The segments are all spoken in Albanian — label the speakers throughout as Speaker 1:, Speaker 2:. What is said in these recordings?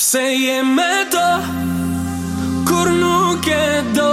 Speaker 1: Se jeme do Kur nuk e do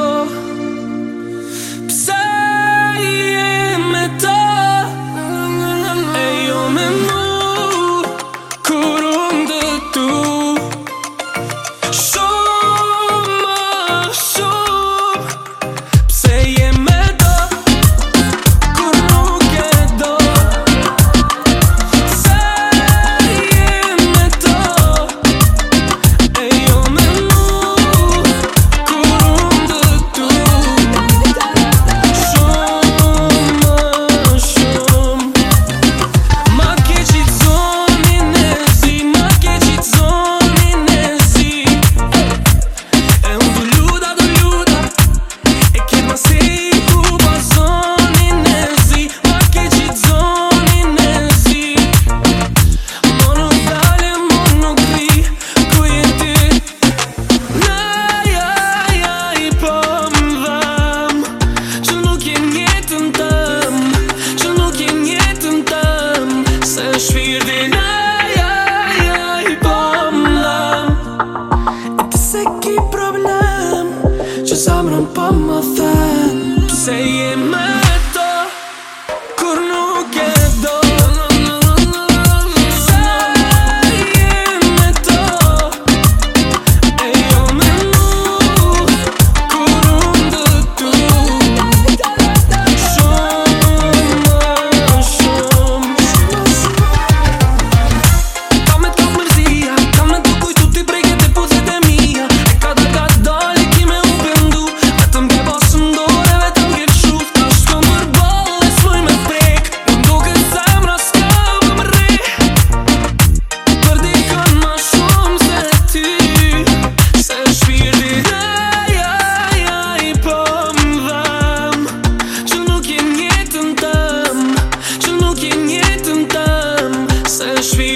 Speaker 1: up on my phone, saying my.